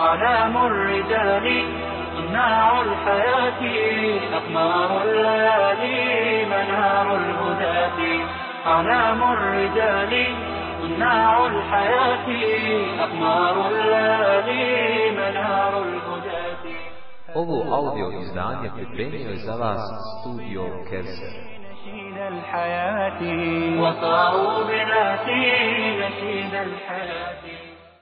أعلام الرجال صناع الحياة أقمار الليالي منار الهداة. أعلام الرجال صناع الحياة أقمار الليالي منار الهداة. Ovo audio izdanje pripremio je za vas studio Kelser. نشيد الحياة. وصاروا بذاتي نشيد الحياة.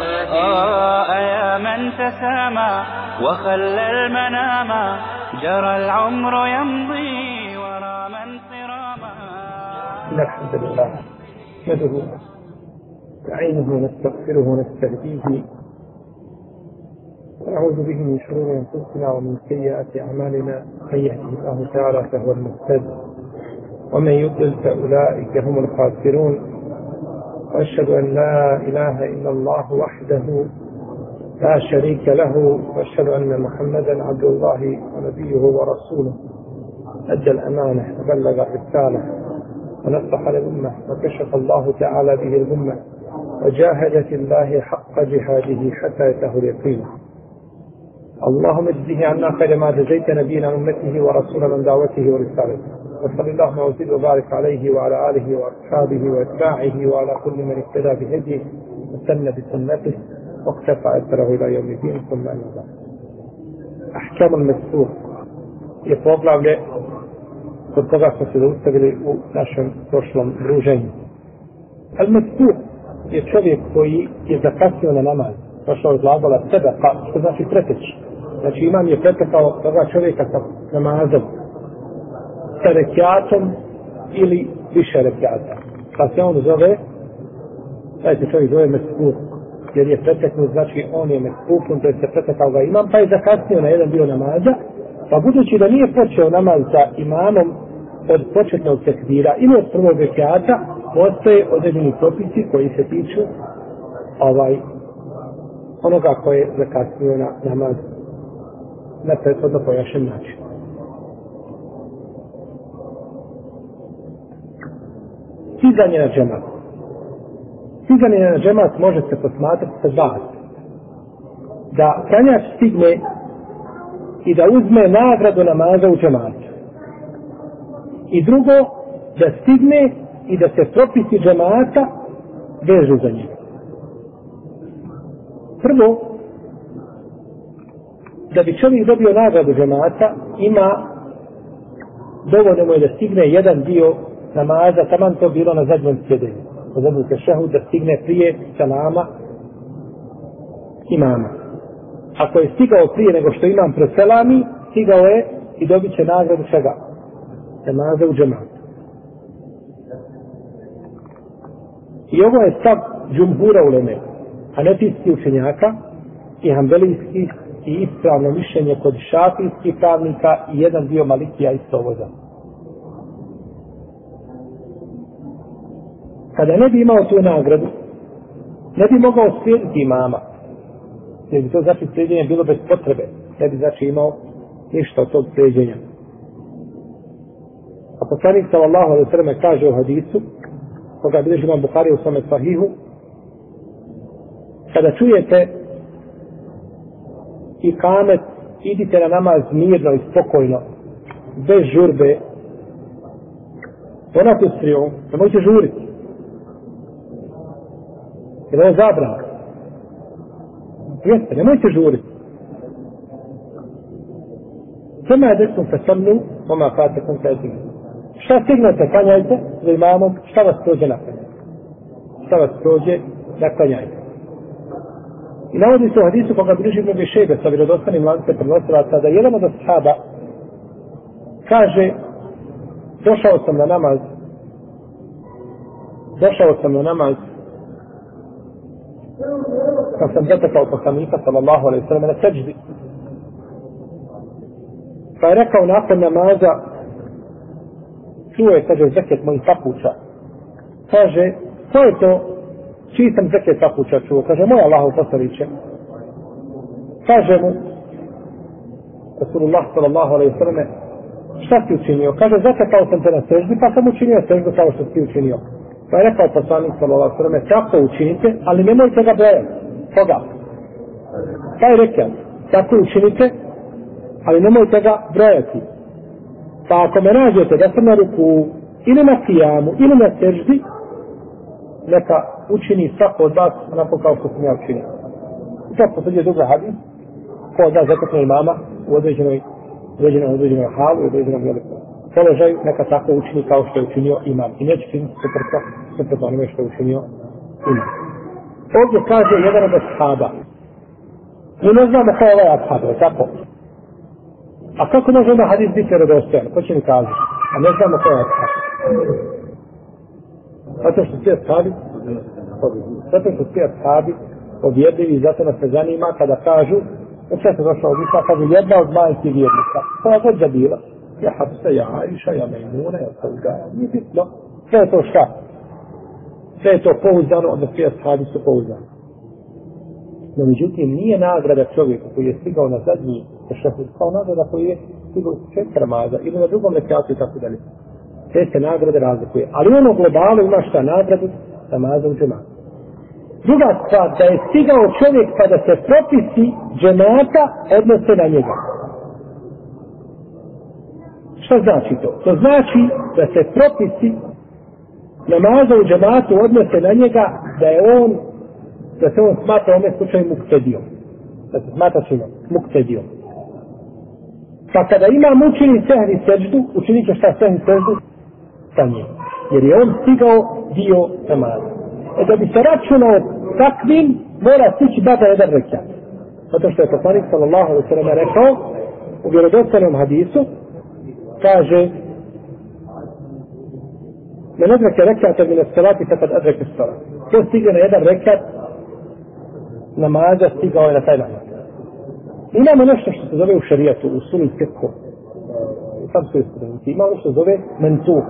آه يا من تسامى وخلى المنام جرى العمر يمضي ورا من صراما. الحمد لله نحمده نستعينه ونستغفره ونستهديه ونعوذ به من شرور أنفسنا ومن سيئات أعمالنا من يهده الله تعالى فهو المهتد ومن يضلل فأولئك هم الخاسرون. وأشهد أن لا إله إلا الله وحده لا شريك له وأشهد أن محمدا عبد الله ونبيه ورسوله. أدى الأمانة وبلغ الرسالة ونصح للأمة وكشف الله تعالى به الأمة وجاهد في الله حق جهاده حتى يته اليقين. اللهم اجزه عنا خير ما جزيت نبينا من أمته ورسولا من دعوته ورسالته. وصل اللهم وزد وبارك عليه وعلى آله وأصحابه وأتباعه وعلى كل من اهتدى بهديه وسن بسنته واقتفى أثره إلى يوم الدين ثم أما بعد أحكام المسفوح je poglavlje kod koga smo se zaustavili u našem prošlom druženju. Al-Mesfuh je čovjek koji je zakasnio na namaz. Došao od glagola sedaka, što znači preteći. Znači imam je pretekao toga čovjeka sa namazom, sa rekiatom ili više rekiata. Pa se on zove, taj se čovjek zove meskuk, jer je preteknut, znači on je Mesfuhun, to je se pretekao ga imam, pa je zakasnio na jedan dio namaza, pa budući da nije počeo namaz sa imamom od početnog tekbira ili od prvog rekiata, postoje određeni propisi koji se tiču ovaj onoga koje je zakasnio na namaz na prethodno pojašen način. Stizanje na džemat. Stizanje na džemat može se posmatrati sa dva. Da kranjač stigne i da uzme nagradu namaza u džematu. I drugo, da stigne i da se propisi džemata vežu za njega. Prvo, da bi čovjek dobio nagradu džemata, ima dovoljno mu je da stigne jedan dio namaza, taman to bilo na zadnjem sjedenju. Na zadnjem šehu da stigne prije salama imama. Ako je stigao prije nego što imam preselami, stigao je i dobit će nagradu čega? Namaza u džematu. I ovo je stav džumbura uleme, hanefijskih učenjaka i hambelijskih i ispravno mišljenje kod šafijskih pravnika i jedan dio malikija isto ovo za. Kada ne bi imao tu nagradu, ne bi mogao slijediti imama, jer bi to znači slijedjenje bilo bez potrebe, ne bi znači imao ništa od tog slijedjenja. A poslanik sallallahu alaihi sallam kaže u hadisu, koga bilježi imam Bukhari u svome sahihu, kada čujete i kamet, idite na namaz mirno i spokojno, bez žurbe, ona tu striju, nemojte žuriti. Jer ovo je zabrana. Jeste, nemojte žuriti. Kema je desnom fesamnu, oma fatekom fetim. Šta stignete, kanjajte za imamom, šta vas prođe na. Šta vas prođe na klanjajte. I navodi se u hadisu koga bliži mnogi šebe sa vjerodostanim lance prenosilaca da jedan od ashaba kaže došao sam na namaz došao sam na namaz kad sam zatekao poslanika, sallallahu alaihi sallam, na seđdi. Pa je rekao nakon namaza, čuo je, kaže, zeket mojih papuča. Kaže, ko je to, čiji sam zeket papuča čuo? Kaže, moj Allah poslaniće. Kaže mu, Rasulullah sallallahu alaihi sallam, šta si učinio? Kaže, zatekao sam te na seždi, pa sam učinio seždu kao što si učinio. Pa je rekao poslanik sallallahu alaihi sallam, tako učinite, ali nemojte ga brojati. Koga? Taj je tako učinite, ali nemojte ga brojati. Pa ako me nađete da sam na ruku ili na kijamu ili na seždi, neka učini svako od vas onako kao što sam ja učinio. I to posljeduje druga hadis, ko od nas zatekne imama u određenoj, određenoj, određenoj halu, u određenom velikom položaju, neka tako učini kao što je učinio imam. I neće činiti suprotno, suprotno onome što je učinio imam. Ovdje kaže jedan od ashaba. Mi ne znamo kao ovaj ashab, je tako? A kako može onda hadis biti redostojan? Ko će mi kaži? A ne znamo kao je ashab. Zato što svi ashabi, zato što svi ashabi objedljivi i zato nas se zanima kada kažu, u sve se došlo od Isa, pa kažu jedna od majke vjernika. Koja god da bila. Ja Hafsa, ja Aisha, ja Mejmuna, ja Sauga, nije bitno. Sve je to šta? Sve je to pouzdano, onda svi ashabi su pouzdani. No, međutim, nije nagrada čovjeku koji je stigao na zadnji šehud, kao nagrada koji je stigao u četiri ramaza ili na drugom nekatu i tako dalje. Te se nagrade razlikuje. Ali ono globalu ima šta nagradu namaza u džematu. Druga stvar, da je stigao čovjek pa da se propisi džemata odnose na njega. Šta znači to? To znači da se propisi namaza u džematu odnose na njega da je on da se on smatra ome slučaju muktedijom. Da se smatra čime? Muktedijom. Pa kada ima učini sehni seždu, učinit će šta sehni seždu? Sa njim. Jer je on stigao dio namaza. E da bi se računao takvim, mora stići bada jedan rekat. Zato što je poslanik sallallahu alaihi sallam rekao u vjerodostanom hadisu, kaže Men adreke rekata min salati fakad adreke salat. Ko stigne na jedan rekat namaza stigao je na taj namaz. Imamo nešto što se zove u šarijatu, u suni kirku, u samskoj studenti, imamo što se zove mentuk.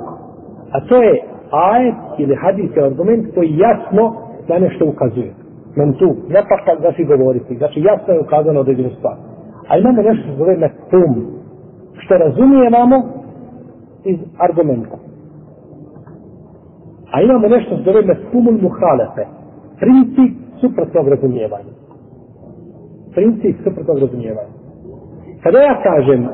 A to je ajet ili hadis ili argument koji jasno na nešto ukazuje. Mentuk, ne pa kad znači govoriti, znači jasno je ukazano određenu stvar. A imamo nešto što se zove mefum, što iz argumenta. A imamo nešto što zove mefumul muhalefe, princip suprotnog razumijevanja. Princip suprotnog razumijevanja. Kada ja kažem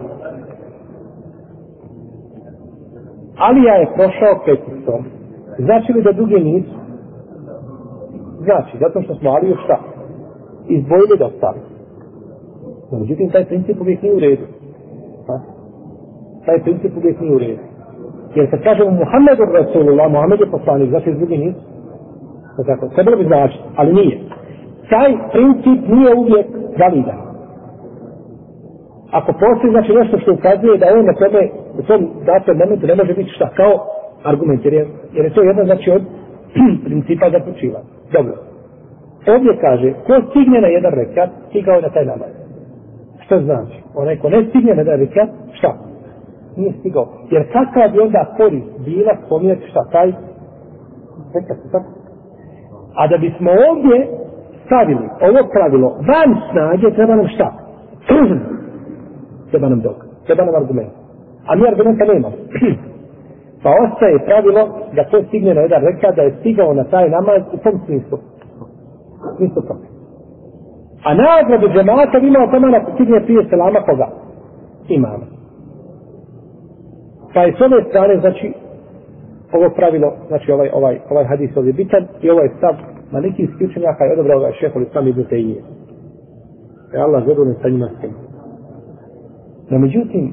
Alija je prošao peticom, znači li da druge nisu? Znači, zato što smo Aliju šta? Izbojili da ostali. No, međutim, taj princip uvijek nije u redu. Ha? Taj princip uvijek nije u redu. Jer kad kažemo Muhammedu Rasulullah, Muhammed je poslanik, znači drugi nisu? Tako, trebalo bi značiti, ali nije. Taj princip nije uvijek validan. Ako postoji znači nešto što ukazuje da on na tome u tom datom momentu ne može biti šta kao argument, jer je, jer je to jedno znači od principa zaključiva. počiva. Dobro. Ovdje kaže, ko stigne na jedan rekat, stigao je na taj namaz. Što znači? Onaj ko ne stigne na jedan rekat, šta? Nije stigao. Jer kakva bi onda korist bila spominjati šta taj rekat, tako? A da bismo ovdje stavili ovo pravilo van snage, treba nam šta? treba nam dok. Treba nam argument. A mi argumenta nemamo. pa ostaje pravilo da to stigne na jedan reka da je stigao na taj namaz u tom smislu. Smislu to. A nagradu džemata ima o tome na stigne prije selama koga? Imama. Pa je s ove strane, znači, ovo pravilo, znači ovaj, ovaj, ovaj hadis ovdje bitan i ovaj stav malikijski učenjaka je odobrao ga šehol islam ibn Tejije. Je Allah zadovoljno sa njima s tim. No međutim,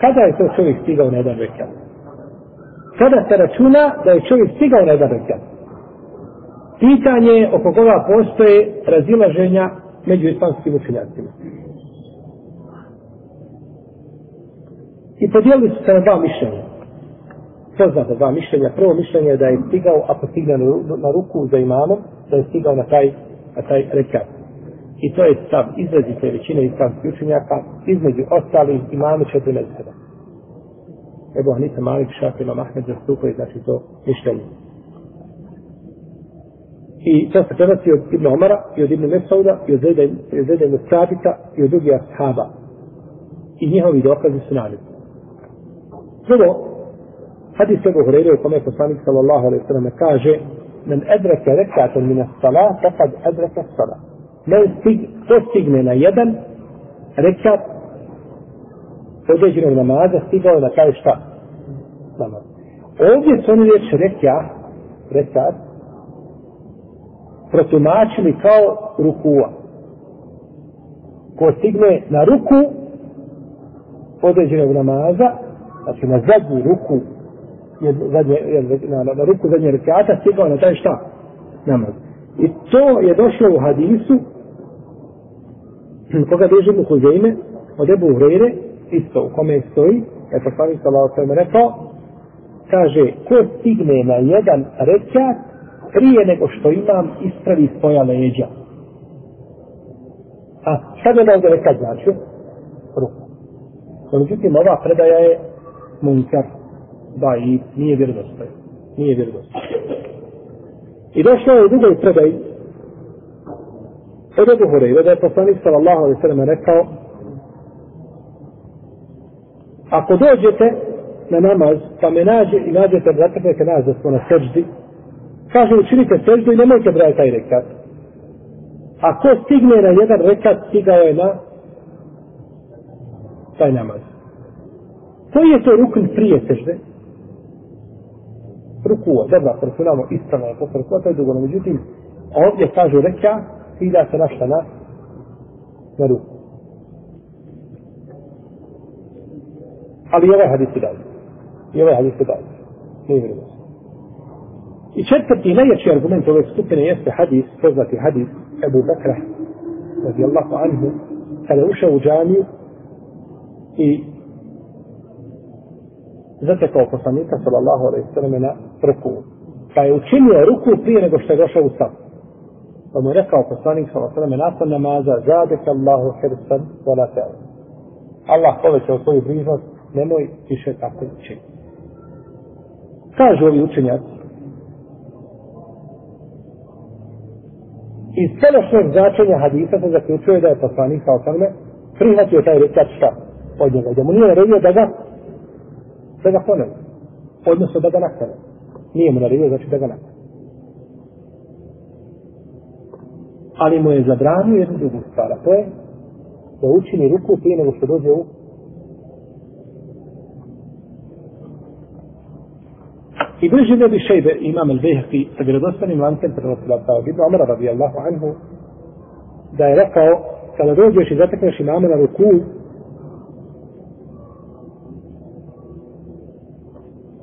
kada je to čovjek stigao na jedan rekat? Kada se računa da je čovjek stigao na jedan rekat? Pitanje oko koga postoje razilaženja među islamskim učenjacima. I podijelili su se na dva mišljenja poznata dva mišljenja. Prvo mišljenje je da je stigao, ako stigne na ruku za imamom, da je stigao na taj na taj rekat. I to je stav izrazite većine islamskih učenjaka, između ostalih imami četiri mezheba. Ebu Hanifa Malik Šafi Imam Ahmed zastupaju, znači to mišljenje. I to se prenosi od Ibn Omara i od Ibn Mesauda i od Zeda Ibn Sabita i od drugih ashaba. I njihovi dokazi su naljubni. Prvo, hadis Ebu Hureyre u kome je poslanik sallallahu alaihi sallam kaže men edreke rekatan min as-salat takad edreke as-salat. Men stig, to stigne na jedan rekat određenog namaza stigao je na taj šta? Namaz. Ovdje su oni riječ rekat, rekat, protumačili kao rukua. Ko stigne na ruku određenog namaza, znači na zadnju ruku jed, zadnje, jed, na, na, na ruku zadnje rekiata stigao na taj šta? Namaz. I to je došlo u hadisu koga beže mu Huzeyme od Ebu Hrere isto u kome stoji je poslanik sallahu sallam rekao kaže ko stigne na jedan rekat prije nego što imam ispravi svoja leđa a šta bi ovdje rekat znači? ruku no, međutim ova predaja je munkar da i nije vjerodostojno nije vjerodostojno i došlo je u drugoj predaji od Ebu Horeira da je poslanik sallallahu alaihi sallam rekao ako dođete na namaz pa me nađe i nađete zatrpete nas da smo na seždi kaže učinite seždu i nemojte brati taj rekat. Ako stigne na jedan rekat stigao je na taj namaz koji je to rukn prije sežde rukuo, dobra, računamo ispravno je posle rukua, to je dugo, međutim, ovdje kažu reka, cilja se našta na, na ruku. Ali i ovaj hadis je dalje. I ovaj hadis je dalje. Nije vredno. I četvrti najjači argument ove skupine jeste hadis, poznati hadis Ebu Bekra, radijallahu anhu, kada je ušao u džamiju i zatekao poslanika sallallahu alaihi sallam na ruku. Pa je učinio ruku prije nego što je došao u sam. Pa mu je rekao poslanik sallallahu alaihi sallam nakon namaza zadek Allahu hirsan wala ta'ala. Allah povećao svoju bližnost, nemoj više tako činiti. Kažu ovi učenjaci, iz celošnog značenja hadisa se zaključuje da je poslanik sallallahu osrme prihvatio taj rekat šta od njega. Da mu nije naredio da ga da ga ponovi. Odnosno da ga nakane. Nije mu naredio, znači da ga nakane. Ali mu je zabranio jednu drugu stvar, a to je da učini ruku prije nego što dođe u I bliži da bi šejbe imam el Bejhaki sa vjerodostanim lancem prenosila kao Ibn Omara radijallahu anhu da je rekao kada dođeš i zatekneš imama na ruku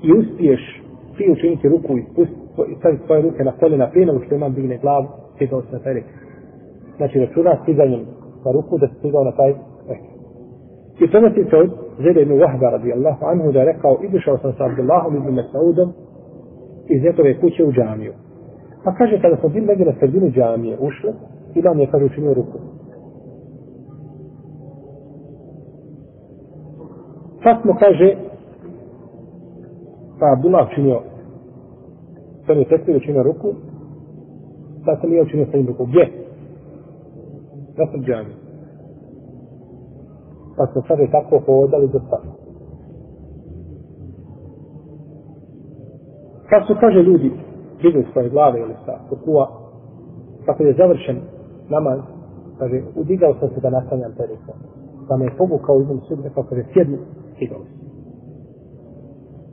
i uspiješ ti učiniti ruku i staviti svoje ruke na koljena prije nego što imam digne glavu, stigao se na taj rek. Znači računa stizanjem na ruku da se stigao na taj rek. I to nosi se od Zede ibn Wahba radijallahu anhu da je rekao izišao sam sa Abdullahom ibn Mesaudom iz njegove kuće u džamiju. Pa kaže kada smo bili negdje na sredinu džamije ušli, imam je kaže učinio ruku. Pa smo kaže pa Abdullah činio prvi je tekstio činio ruku. Pa sam ja učinio svojim ruku. Gdje? na sam džami pa smo sad tako hodali do sada. Kad su kaže ljudi digli svoje glave ili sa kukua, kako je završen namaz kaže udigao sam se da nastanjam te pa me je povukao izom sudne pa kaže sjedni stigao se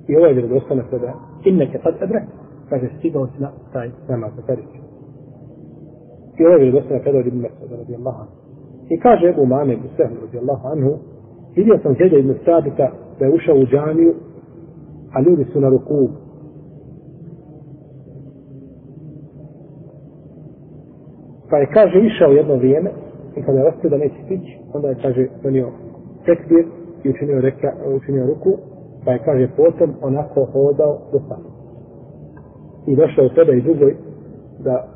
I ovaj je vjerodostojno sada. Inneke kad ebre, kaže, stigao si na taj namaz na periću. I ovaj je vjerodostojno kada od Ibn Mesuda radi Allaha. I kaže Ebu Mame, Ibn Sehm, radi Allaha anhu, vidio sam Zedja Ibn Sadika da je ušao u džamiju, a ljudi su na ruku. Pa je, kaže, išao jedno vrijeme, i kada je ostio da neće stići, onda je, kaže, donio tekbir i učinio, reka, učinio ruku, pa je kaže potom onako hodao do sada. I došao je tebe i drugoj da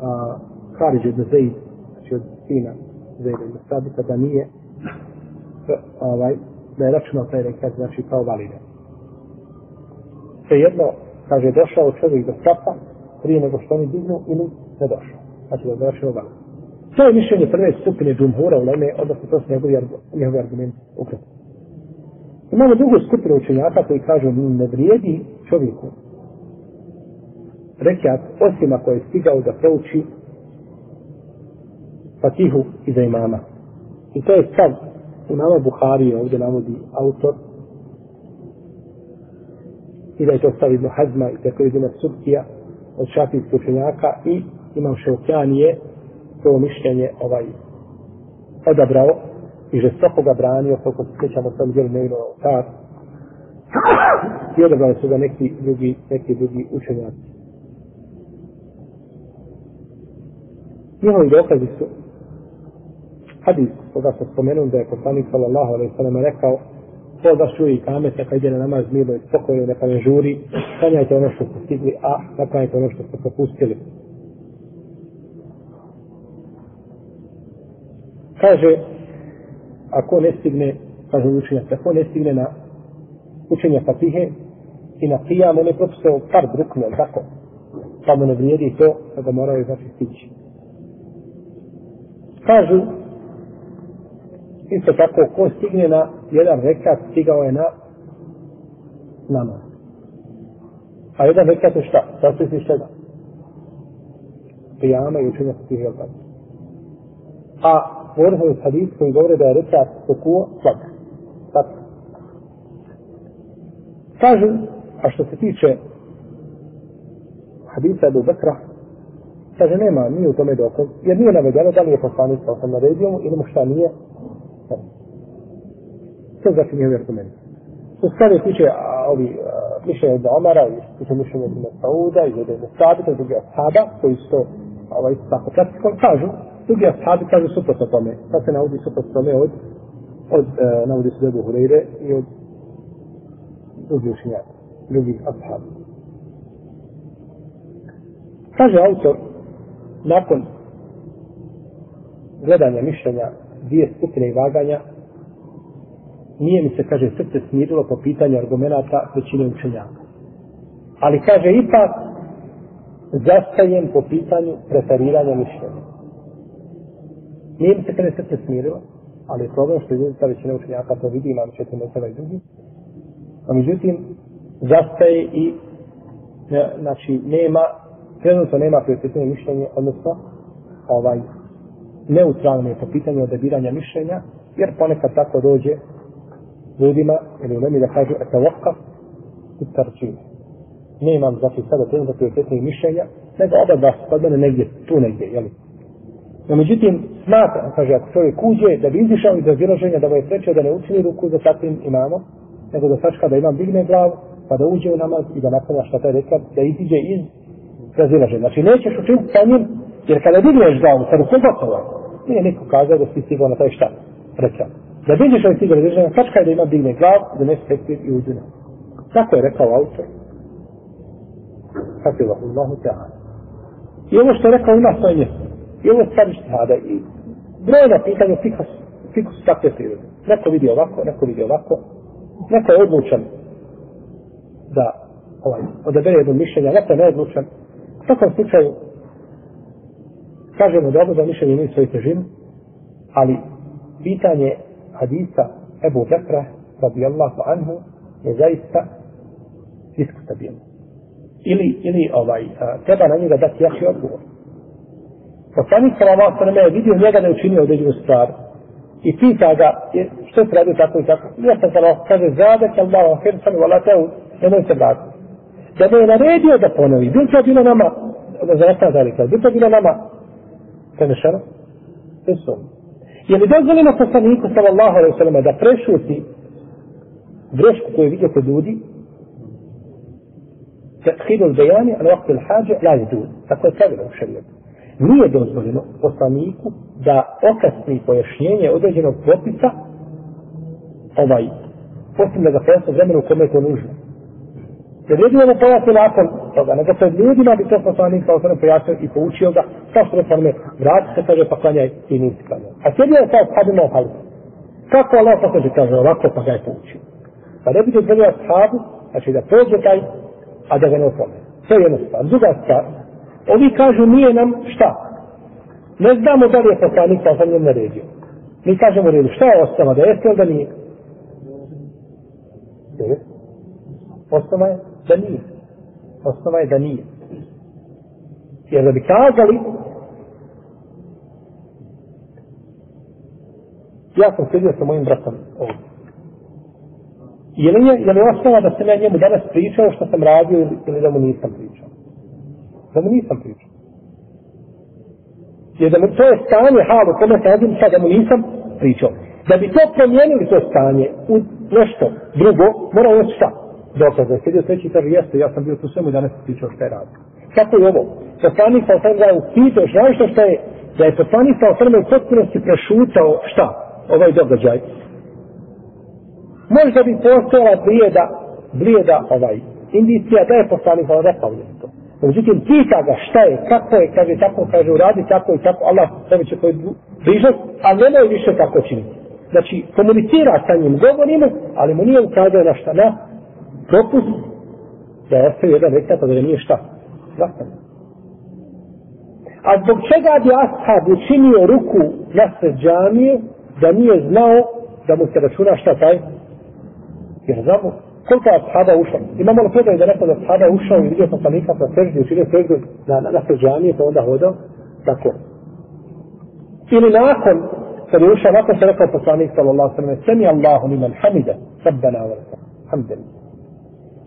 a, Harid ibn Zaid, znači od sina Zaid ibn Sabita, da nije ovaj, da je računao taj rekat, znači kao validan. Svejedno, kaže, došao čovjek do sapa, prije nego što oni dignu ili ne došao. Znači da je došao validan. To je mišljenje prve skupine džumhura u Leme, odnosno to su njegovi, njegovi argumenti ukratko. Imamo drugu skupinu učenjaka koji kažu mm, ne vrijedi čovjeku rekiat osim ako je stigao da prouči fatihu iza imama. I to je stav imama Buhari ovdje navodi autor i da je to stav Ibn Hazma i tako Ibn Subkija od šafijskih učenjaka i imam Šeukjanije to mišljenje ovaj odabrao i žestoko ga branio koliko se sjećamo sam djelu nevino tar i odabrali su ga neki drugi, neki drugi učenjaci. Njihovi dokazi su hadis koga sam spomenuo da je poslanik sallallahu alaihi sallam rekao ko da čuje i kamet neka ide na namaz milo i spokojno neka ne žuri sanjajte ono što ste stigli a naklanjajte ono što ste propustili kaže ako ne stigne kaže učenjac ako ne stigne na učenje fatihe i na qiyam on je propisao par drukne tako pa mu ne vrijedi to da ga moraju znači stići kažu isto tako ko stigne na jedan rekat stigao je na namaz a jedan rekat je šta? sastoji se čega? pijama i učenja fatihe jel tako a govorimo iz hadis koji govore da je rekat sukuo slab. Tako. Kažu, a što se tiče hadisa Ebu Bekra, kaže nema, nije u tome dokaz, jer nije navedeno da li je poslanik sa osam naredio mu ili mu šta nije. To znači nije argument. Što se kaže tiče a, ovi mišljenje od Omara, i tiče mišljenje za Sauda, i za Sabita, i drugi ashaba, koji su to ovaj, tako praktikon, kažu, drugi ashabi kažu suprotno tome. Sad se navodi suprotno tome od, od e, navodi se Debu Hureyre i od drugih učenjaka, drugih ashabi. Kaže autor, nakon gledanja mišljenja dvije skupine i vaganja, nije mi se, kaže, srce smirilo po pitanju argumenta većine učenjaka. Ali kaže, ipak zastajem po pitanju preferiranja mišljenja. Nije mi se kada srce smirilo, ali je problem što ljudi ta većina učenjaka to vidi, imam četiri mesela i drugi. A međutim, zastaje i ne, znači nema, trenutno nema prioritetne mišljenje, odnosno ovaj neutralne po pitanju odabiranja mišljenja, jer ponekad tako dođe ljudima, ili u nemi da kažu, eto vokka, i tarčine. Ne imam, znači, sada trenutno prioritetne mišljenja, nego oba dva su kod mene negdje, tu negdje, jel? No, međutim, smatra, kaže, ako čovjek uđe, da bi izišao iz razilaženja, da mu je prečio da ne učini ruku za takvim imamom, nego da sačka da imam digne glavu, pa da uđe u namaz i da naklanja šta taj rekao, da iziđe iz razilaženja. Znači, nećeš učiniti sa njim, jer kada digneš glavu, kada se gotovo, nije niko kazao da si stigao na taj šta, rekao. Da vidiš ovaj stigao razilaženja, sačka da ima digne glavu, da ne spektir i uđe na. Tako je rekao autor. Kako je Allahu ta'ala. I ovo što je rekao ima svoje mjesto. I ovo je stvar ištihada. I brojna pitanja fikus, fikus takve prirode. Neko vidi ovako, neko vidi ovako. Neko je odlučan da ovaj, odabere jedno mišljenje, neko je neodlučan. U takvom slučaju kažemo da da mišljenje imaju svoju težinu, ali pitanje hadisa Ebu Bekra radijallahu anhu je zaista diskutabilno. Ili, ili ovaj, treba na njega dati jači odgovor. Poslanik sallallahu alejhi ve je vidio njega da je učinio određenu stvar i pita ga što se radi tako i tako. Ja sam sallallahu kaže zade ke Allah ahir sam wala tau nemoj se vratiti. Da me je naredio da ponovi. Bil to bilo nama da zarasta zalika. Bil to bilo nama prenešeno? Jesu. Je li dozvoljeno poslaniku sallallahu alejhi ve sellem da prešuti grešku koju vidio kod ljudi تأخير البيان عن وقت الحاجة لا يجوز. فكو كامل شريعة. Nije dozvoljeno poslaniku da okasni pojašnjenje određenog propisa ovaj, posljedno da ga pojasno vremenu kome je to nužno. Jer jedino mu pojasni nakon toga, nego se ljudima bi to poslanik sa osvrame pojasnio i poučio ga, kao što rekao me, vrati se, kaže, pa klanjaj i nisi klanjaj. A sjedio je kao sahabima pa u halu. Kako Allah poslanik kaže kaže ovako, pa ga je poučio. Pa ne bi dozvolio sahabu, znači da prođe taj, a da ga ne opomene. To je jedna stvar. Druga stvar, ovi kažu nije nam šta? Ne znamo da li je poslanik sa osvrame naredio. Mi kažemo redu, šta je osnova, da jeste ili da nije? Osnova je da nije. Osnova je da nije. Jer da bi kazali ja sam sjedio sa mojim bratom ovdje. Je li, je, je li osnova da sam ja njemu danas pričao što sam radio ili, ili da mu nisam pričao? Da mu nisam pričao. Jer da mu to je stanje halu kome se radim sad da mu nisam pričao. Da bi to promijenili to stanje u nešto drugo, mora ovo šta? dokaz. Da sjedio treći kaže, jeste, ja sam bio tu svemu i danas pričao šta je radio. Kako je ovo? Poslanik sa osrme je upitao, znaš što šta je? Da je poslanik sa osrme u potpunosti prešutao šta? Ovaj događaj. Možda bi postojala blijeda, blijeda ovaj indicija da je poslanik sa rekao je to. Međutim, pita ga šta je, kako je, kaže tako, kaže uradi tako i tako, Allah sebi će koji bližnost, a nemoj više tako činiti. Znači, komunicira sa njim, govori mu, ali mu nije ukazao na šta, na propust da je ostavio jedan rekat, da nije šta? Zastavio. A zbog čega bi ashab učinio ruku na sred džamije da nije znao da mu se računa šta taj? Jer znamo koliko je ashaba ušao. Imamo li predaj da neko da ashaba ušao i vidio poslanika sa seždi, učinio seždu na, na, na sred džamije, pa onda hodao? Tako. Ili nakon kad je ušao, nakon se rekao poslanik sallallahu sallam, sami Allahu liman hamida, sabbana wa lakam, hamdani.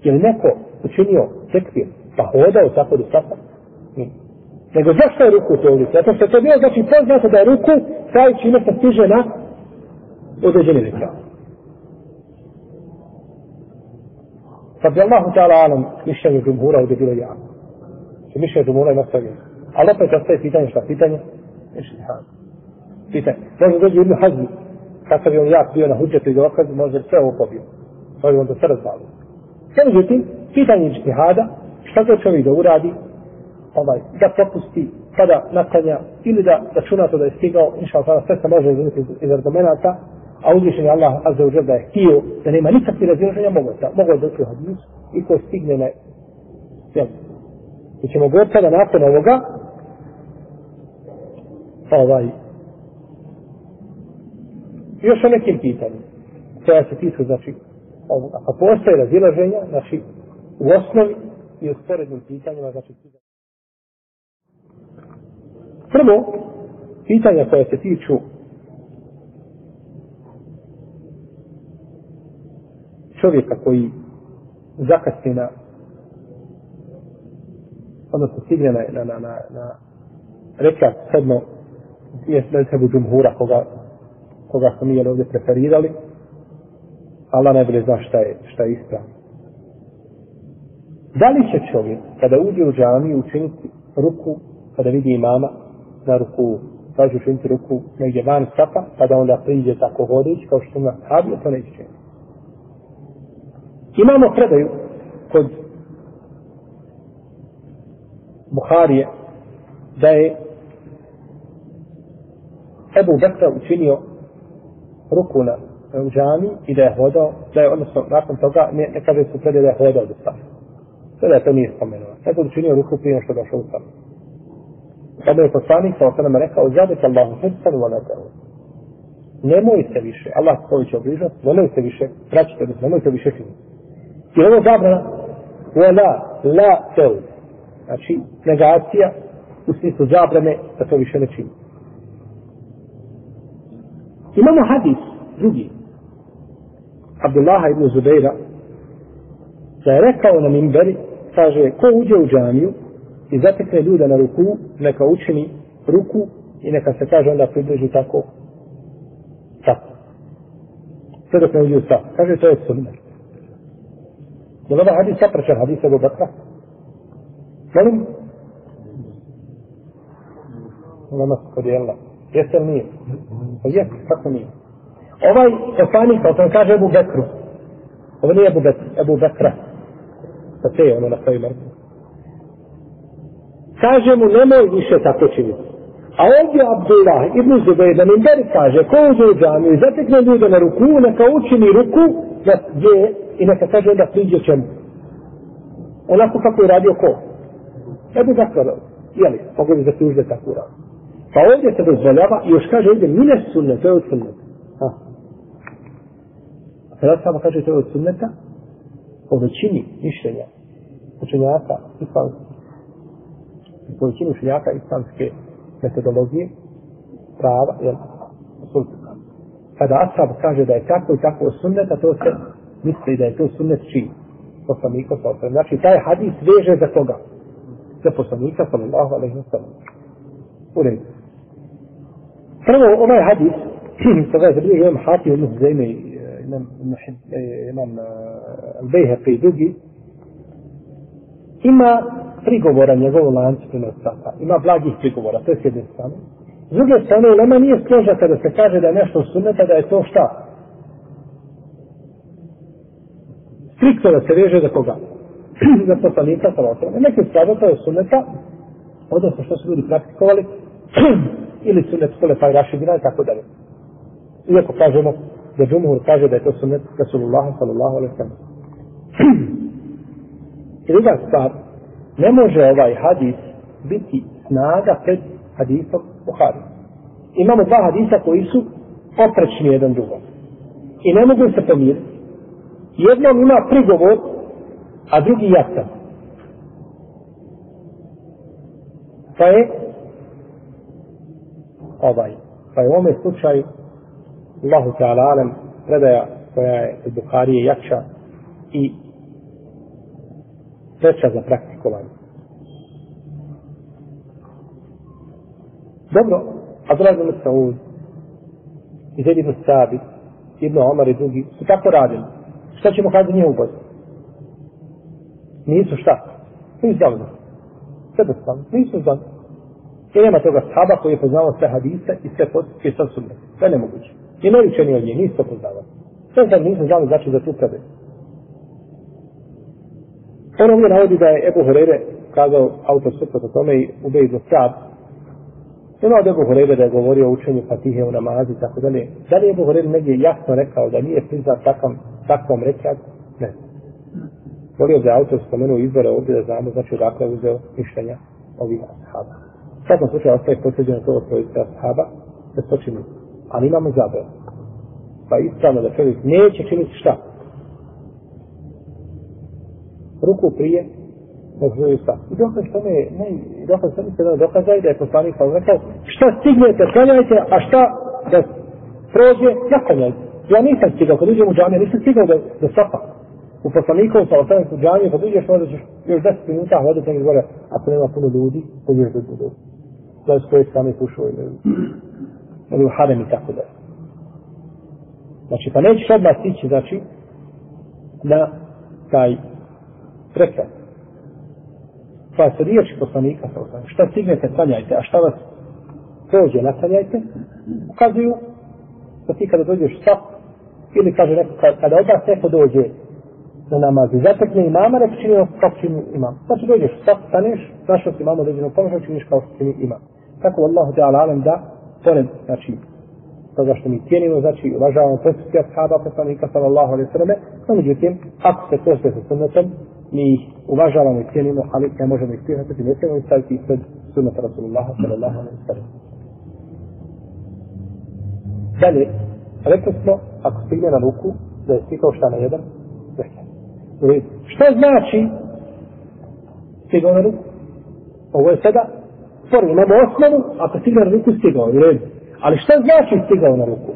Je li neko učinio tekvir, pa hodao tako do safa? Nego zašto je ruku to uvijek? Zato što je to bilo, znači poznato da je ruku, taj čime se stiže na određeni rekao. Pa bi Allahu ta'ala alam mišljenje džumhura ovdje bilo jako. Što mišljenje džumhura ima sve Ali opet ostaje pitanje šta? Pitanje? Mišljenje hada. Pitanje. Može dođe Ibn Hazmi, kakav je on jak bio na huđetu i dokazu, može sve ovo pobio. Može on to sve razvalio. Sve međutim, pitanje ištihada, šta znači to čovjek da uradi, ovaj, da propusti, kada naklanja, ili da računa to da je stigao, inša Allah, sve se može izvrti iz argumenta, a uzvišen je Allah azza uđer da je htio, da nema nikakve razilaženja mogo da, mogo da doći hadis, i ko stigne na jel, i ćemo govoriti sada nakon ovoga, ovaj, još o nekim pitanjima, koja se tiču, znači, ovoga. A postoje razilaženja, znači, u osnovi i u sporednim pitanjima, znači, Prvo, pitanja koja se tiču čovjeka koji zakasni na odnosno stigne na, na, na, na, na rekat sedmo je mezhebu džumhura koga, koga smo mi ovdje preferirali Allah najbolje zna šta je, šta je ispravno. Da li će čovjek, kada uđe u džamiju, učiniti ruku, kada vidi imama na ruku, da će učiniti ruku negdje van sapa, pa da onda priđe tako hodeći, kao što ima sahabi, to neće činiti. Imamo predaju kod Buharije da je Ebu Bekra učinio ruku na u džami i da je hodao, da je odnosno nakon toga, ne, ne kaže su predaje da je hodao do sada. Sve da je to nije spomenuo. Nego učinio ruku prije što došao u sada. Pa Kada je poslanik sa osanama rekao, zadete Allahu hrcan u onakavu. Nemoj se više, Allah poveće obližnost, nemoj se više, praćite, nemoj se više činiti. Je ovo zabrana, la, la, tev. Znači, negacija u smislu zabrane da to više ne čini. Imamo hadis, drugi, Abdullaha ibn Zubeira, da je rekao na mimberi, kaže, ko uđe u džamiju i zatekne ljuda na ruku, neka učini ruku i neka se kaže onda približi tako, tako. Sve dok ne uđe u saf. Kaže, to je sunnet. Je li ovaj hadis sapraćan hadis Ebu Bakra? Molim? Nama se podijela. Jeste li nije? Pa jes, kako nije? Ovaj poslanik, kao sam kaže Ebu Bekru, ovo nije Ebu Bekru, Ebu Bekra. sa te ono na kraju mrtvu. Kaže mu, nemoj više tako činiti. A ovdje Abdullah ibn Zubayr na Minderi kaže, ko uđe u džamiju i zatekne ljude na ruku, neka učini ruku da gdje i neka kaže onda priđe čemu. Onako kako je radio ko? Ebu Bakar, jeli, pogodi za tužde tako radi. Pa ovdje se dozvoljava i još kaže ovdje mine sunne, to je od sunneta. Ha. A sada samo kaže to je od sunneta, po većini mišljenja učenjaka islamske, po većini učenjaka islamske metodologije, prava, jel, sultana. Kada Ashab kaže da je tako i tako od sunneta, to se misli da je to sunnet čiji poslanika sallallahu Znači, taj hadis veže za koga? Za poslanika sallallahu alaihi wa sallam. U redu. Prvo, ovaj hadis, što ga je zabilio imam Hatim ibn Zajme, eh, imam, imam eh, eh, Al-Bejheqi i drugi, ima prigovora njegovu lancu prenosaca. Ima blagih prigovora, to je s jedne strane. S druge strane, ulema nije složa kada se kaže da je nešto sunneta, da je to šta? Striktno da se veže za koga? za poslanika sa Neke Neki stvari to je suneta, odnosno što su ljudi praktikovali, ili sunet kole pa i rašidina i tako dalje. Iako kažemo da džumhur kaže da je to sunet Rasulullah sallallahu alaihi sallam. Druga stvar, ne može ovaj hadis biti snaga pred hadisom Buhari. Imamo dva hadisa koji su oprečni jedan drugom. I ne mogu se pomiriti jednom ima prigovor, a drugi jasan. Pa je ovaj, pa je u ovome slučaju Allahu Teala Alem predaja koja je od Bukharije jača i treća za praktikovanje. Dobro, a ibn mi se ovdje, ibn Sabi, Ibn Omar i drugi, su tako radili. Šta ćemo kazati nije bolje? Nisu šta? Nisu zavno. Sve dostavno. Nisu zavno. I nema toga sahaba koji je poznao sve hadise i sve postupke sa sunne. To je nemoguće. I ne učeni od nje, nisu to poznavali. Sve sad nisu znali znači za tu sebe. On ovdje navodi da je Ebu Horeire kazao autor suprot o tome i ubej do sad. Ima od Ebu Horeire da je govorio o učenju Fatihe u namazi i tako dalje. Da li je Ebu Horeire negdje jasno rekao da nije priznat takav takvom rekat? Ne. Volio bi autor spomenuo izbore ovdje da znamo, znači odakle je uzeo mišljenja ovih ashaba. U svakom slučaju ostaje potvrđeno to od trojice ashaba, da to čini. Ali imamo zabel. Pa ispravno da čovjek neće činiti šta? Ruku prije, nego zvoju sa. I dokaz tome je, ne, dokaz tome se da dokazaj da je poslanik pa rekao, šta stignete, klanjajte, a šta da prođe, ja klanjajte. Ja nisam stigao, kad uđem u džamiju, nisam stigao do, do safa. U poslanikovu sa ostanem u džamiju, kad uđeš, onda ćeš još 10 minuta hodati negdje gore, ako nema puno ljudi, pa uđeš do ljudi. Da je stoje sami pušao ili, ili u harem i tako da. Znači, pa nećeš odmah stići, znači, na taj prekrat. Pa se riječi poslanika sa ostanem. Šta stignete, sanjajte, a šta vas prođe, nasanjajte, ukazuju da ti kada dođeš u saf, ili kaže neko, kada od vas neko dođe na namaz zatekne imama, neko čini ono kako čini imam. Znači dođeš, sad staneš, našao si imamo određenu pomoć, činiš kao što čini imam. Tako Allahu te alalem da, pored, znači, to zašto mi cijenimo, znači, uvažavamo postupke ashaba, poslanika, sallallahu alaihi sallam, no međutim, ako se to sve sa sunnetom, mi ih uvažavamo i cijenimo, ali ne možemo ih prihvatiti, ne smijemo ih staviti ispred sunnata Rasulullaha, sallallahu alaihi sallam. Dalje, rekli smo, ako stigne na ruku, da je stikao šta na jedan rekat. Šta znači stigao na ruku? Ovo je sada prvo, imamo osnovu, ako stigne na ruku, stigao, u redu. Ali šta znači stigao na ruku?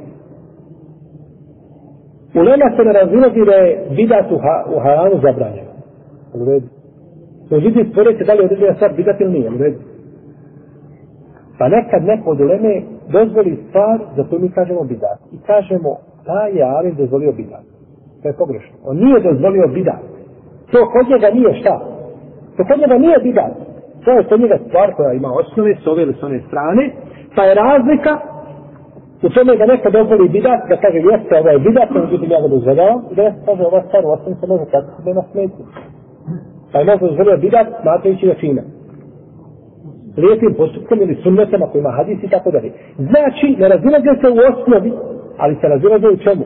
U nema se ne razilazi da je vidat u, ha, u haranu zabranjeno. U redu. Međutim, stvorite da li je određena stvar vidat ili nije, u redu. Pa nekad neko od uleme dozvoli stvar, zato mi kažemo bidat. I kažemo, da je Alim dozvolio bidat. To je pogrešno. On nije dozvolio bidat. To kod njega nije šta? To kod njega nije bidat. To je kod njega stvar koja ima osnove, s ove ili s one strane, pa je razlika u tome da neko dozvoli bidat, da kaže jeste ovaj bidat, pa međutim ja ga dozvoljavam, i da jeste kaže ova stvar u osnovi se može kako nema smetiti. Pa je možda dozvolio bidat smatrajući ga čime? Lijepim postupkom ili sunnetom ako ima hadis i tako dalje. Znači, ne razilaze se u osnovi, ali se razilaze u čemu?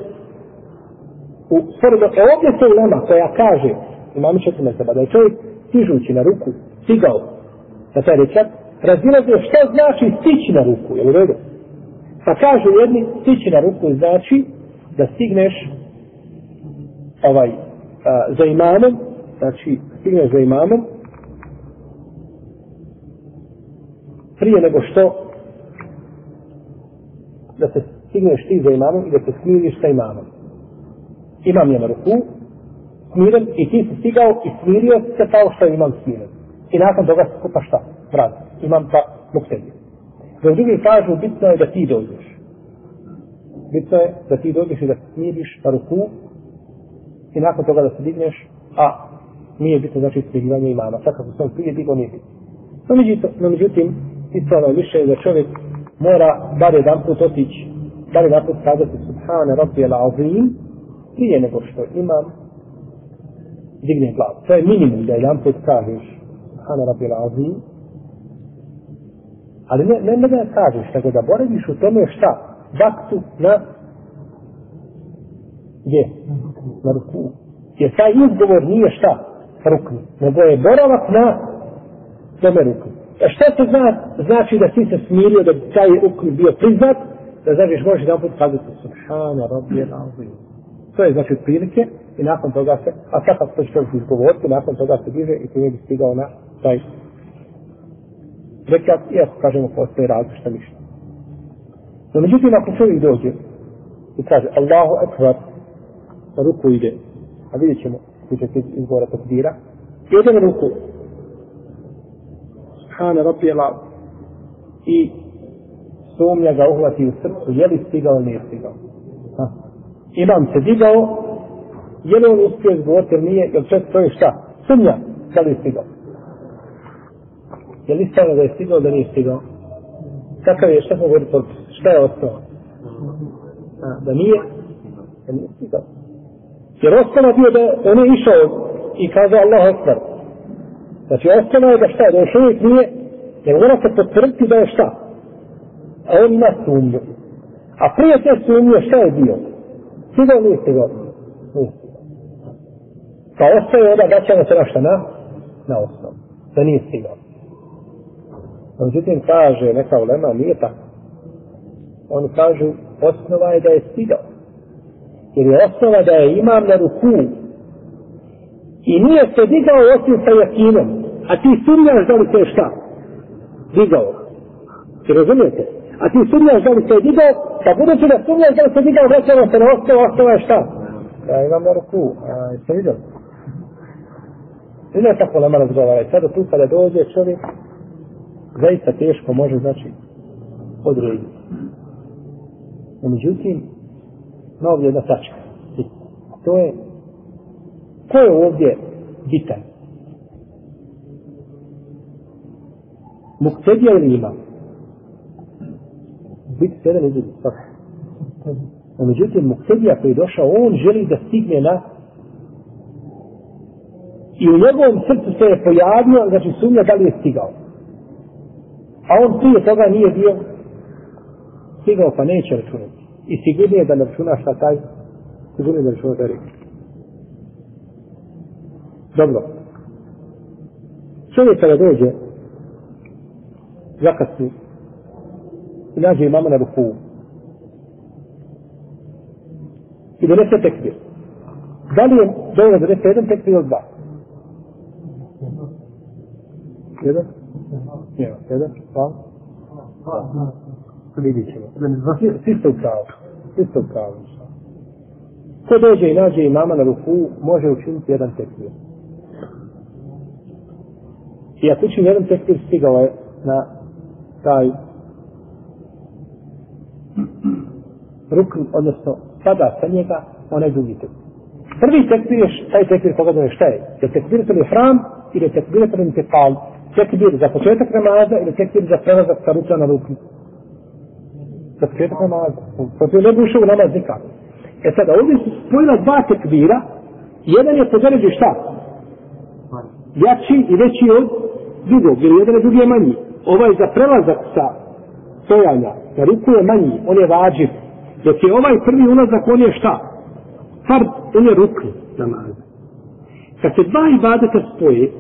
U stvari, e dakle, ovdje se ulema koja kaže, imam četiri meseba, da je čovjek stižući na ruku, stigao na taj rečak, razilaze što znači stići na ruku, je li redu? Pa kažu jedni, stići na ruku znači da stigneš ovaj, a, za imamom, znači stigneš za imamom, prije nego što da se stigneš ti za imamom i da se smiriš sa imamom. Imam je na ruku, smiren i ti si stigao i smirio se kao što je imam smiren. I nakon toga se skupa šta? Vrat. Imam pa muktedio. Dok drugi kažu, bitno je da ti dođeš. Bitno je da ti dođeš i da smiriš na ruku i nakon toga da se digneš, a nije bitno znači smirivanje imama. Sad kako sam prije digao, nije bitno. No međutim, no, međutim ispravno mišljenje da čovjek mora bar jedan put otići, bar jedan put kazati Subhane Rabbi el Azim prije nego što imam digne glavu. To je minimum da jedan put kažeš Subhane Rabbi el Azim ali ne, ne, ne da kažeš, nego da boraviš u tome šta? Vaktu na gdje? Na ruku. Jer taj izgovor nije šta? Rukni. Nego je boravak na tome rukni. A šta to zna, znači da si se smirio da bi taj rukni bio priznat? Da znači možeš jedan put kazati Subhana Rabbi al-Azim. To je znači prilike i nakon toga se, a sad to će čovjek izgovoriti, nakon toga se diže i ti ne bi stigao na taj rekat, iako kažemo postoje različita mišljenja. No međutim, ako čovjek dođe i kaže Allahu Akbar, na ruku ide, a vidjet ćemo, tu će izgovora takdira, ide na ruku, subhana Rabbi Allah, i sumnja ga uhvati u srcu, je li stigao ili nije stigao. Ha. Imam se digao, je li on uspio izgovoriti ili nije, jer čest to je šta? Sumnja, da li je stigao. Je li stavno da je stigao da nije stigao? Kakav je, šta smo govorili, šta je ostalo? A, da nije, da nije stigao. Jer ostalo bio da on je išao i kazao Allah Akbar. Znači ostalo je da šta, da još uvijek nije, jer mora se potvrditi da je šta. A on ima sumnju. A prije te sumnje šta je bio? Stigao nije stigao. Nije stigao. Pa ostaje onda da ćemo se na šta na? Na osnovu. Da nije stigao. Međutim, kaže neka ulema, nije tako. Oni kažu, osnova je da je stigao. Jer je osnova da je imam na ruku. I nije se digao osim sa jakinom. A ti sumnjaš da li se je šta? Digao. Ti razumijete? A ti sumnjaš da li se je digao, pa budući da sumnjaš da li se je digao, vraćamo se na ostalo, ostalo je šta? Ja imam ruku. A, jeste vidjeli? I ne tako nama razgovara. Sada tu kada dođe čovjek, zaista teško može znači odrediti. No, međutim, na ovdje jedna tačka. To je, ko je ovdje bitan? Muktedija ili imam? Biti se jedan izgled. No, međutim, Muktedija koji je došao, on želi da stigne na i u njegovom srcu se je pojavio, znači sumnja da li je stigao. A on prije toga nije bio stigao pa neće računati. I sigurnije da ne računa šta taj, sigurnije da računa da rekao. Dobro. Čovjek kada dođe, zakasni, i nađe imama na ruku, i donese tekbir. Da li je dovoljno da donese jedan tekbir ili dva? Jedan? Jedan, jedan, dva. Vidit ćemo. Svi ste u pravu. Svi ste u pravu. Ko dođe i nađe imama na ruku, može učiniti jedan tekbir. I ako učin jedan tekbir, stigao je na taj rukn, odnosno pada sa njega, onaj drugi tekbir. Prvi tekbir je, taj tekbir pogledano je šta je? Je tekbir to je hram ili je tekbir to je intikal? tekbir za početak namaza ili tekbir za prelazak sa ruka na ruku? Za početak namaza. To ti ne bi ušao u namaz nikako. E sada, ovdje su spojila dva tekbira. Jedan je po zaređu šta? jači i veći od drugog, jer jedan je drugi je manji. Ovaj za prelazak sa stojanja na ruku je manji, on je vađiv. Dok je ovaj prvi ulazak, on je šta? Fard, on je rukni namaza. Kad se dva ibadeta spoje,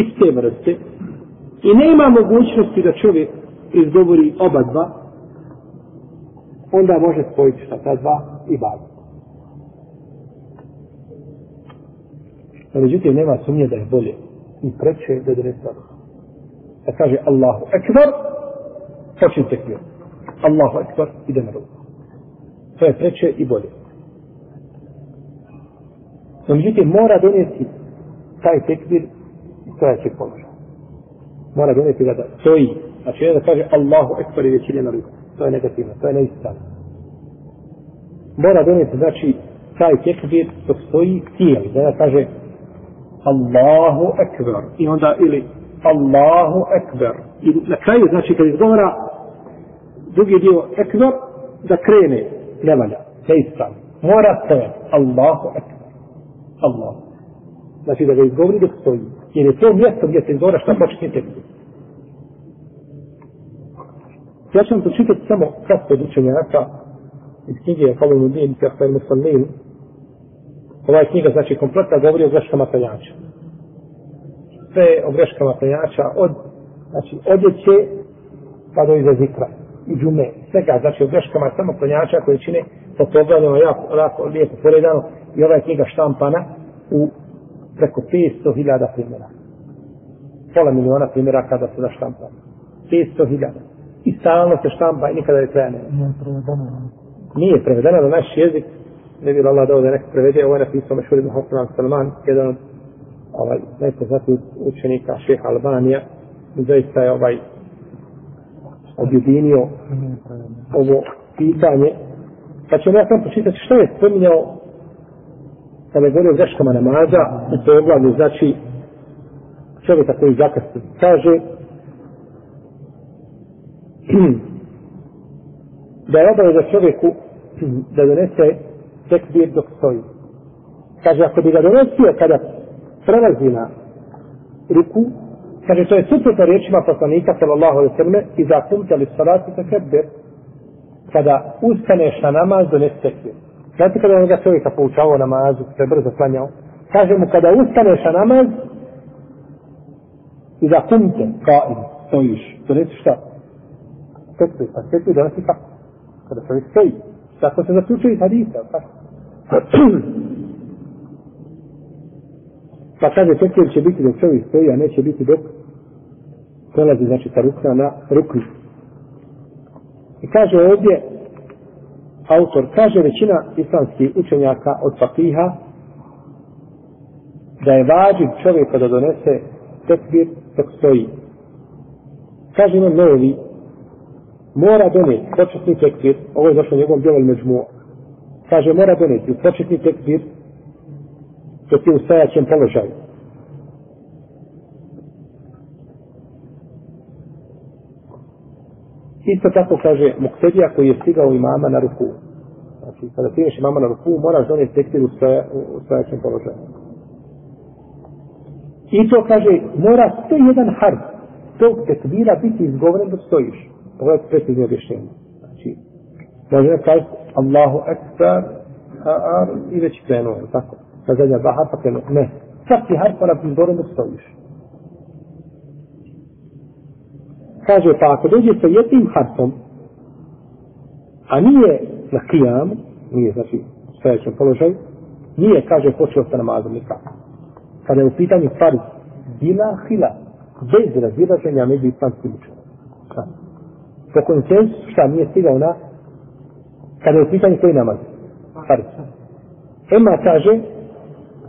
iste vrste, i nema mogućnosti da čovjek izgovori oba dva, onda može spojiti šta ta dva ibadeta. No, međutim, nema sumnje da je bolje i preče da donese ruku. Da kaže Allahu Ekber, počin tekbir. Allahu Ekber, ide na ruku. To je preče i bolje. No, međutim, mora donijeti taj tekbir i stojaćeg položaja. Mora donijeti da stoji. Znači, jedan da kaže Allahu Ekber i već ide na ruku. To je negativno, to je neispravno. Mora donijeti, znači, taj tekbir dok stoji cijeli. Da kaže Allahu Ekber. I onda ili Allahu Ekber. I na kraju, znači, kad izgovara drugi dio Ekber, da krene, ne valja, neispravno. Mora stojati Allahu Ekber. Allah. Znači da ga izgovori dok stoji. Jer je to mjesto gdje se izgovara šta počinje tekstu. Ja ću vam pročitati samo kratko od učenjaka iz knjige Kalun Udin, Kjahtar Musalmin. Ova je knjiga, znači, kompletna govori o greškama klanjača. Sve o greškama klanjača od, znači, odjeće pa do iza zikra i džume. Svega, znači, o greškama samo klanjača koje čine po pogledama jako, jako lijepo poredano i ova je knjiga štampana u preko 500.000 primjera. Pola miliona primjera kada se da štampana. 500.000. I stalno se štampa i nikada je kraja nema. Nije prevedena na naš jezik. Ne bi Allah dao da neko prevede. Ovo je napisao Mešur ibn Hasan Salman, jedan od ovaj, najpoznatijih učenika šeha Albanija. Zaista je ovaj objedinio ovo pitanje. Pa ćemo ja sam počitati što je spominjao kada je govorio o greškama namaza, u poglavlju, znači, čovjeka koji zakasni, kaže, da je obaveza čovjeku da donese tekbir dok stoji. Kaže, ako bi ga donosio kada prelazi na ruku, kaže, to je suprotno riječima poslanika, sallallahu alaihi sallam, i za kumte li salati tekbir, kada ustaneš na namaz, donesi tekbir. Znate kada je onoga čovjeka poučavao namazu, se brzo klanjao? Kaže mu, kada ustaneš na namaz, i da kumte, kao stojiš, donesi šta? Tekbir, pa tekbir donosi kako? Kada čovjek stoji. Tako se zaključuje iz hadisa, tako? Pa kaže, tekve će biti dok čovjek stoji, a neće biti dok prelazi, znači, sa rukna na rukni. I kaže ovdje, autor kaže većina islamskih učenjaka od fakiha da je vađiv čovjeka da donese tekbir dok stoji. Kaže imam novi mora donijeti početni tekbir ovo je došlo njegovom djelom među kaže mora doneti početni tekbir dok je u stajaćem položaju. Isto tako kaže Muktedija koji je stigao imama na ruku. Znači, kada stigneš imama na ruku, moraš donijeti tekbir u, staja, u stajaćem položaju. I to kaže, mora 101 harf tog tekbira biti izgovoren dok stojiš. Pogledajte je precizno objašnjenje. Može da kaže Allahu Ekber, a, i već krenuo, tako. Na zadnja dva harfa krenuo. Ne. Svaki harf mora biti izgovoren dok stojiš. kaže pa ako dođe sa jednim harfom a nije na kijamu nije znači u stojećem položaju nije kaže počeo sa namazom nikako kada je u pitanju farz bila hila bez razilaženja među islamskim učenom po konsensu šta nije stigao na kada je u pitanju koji namaz farz Ema kaže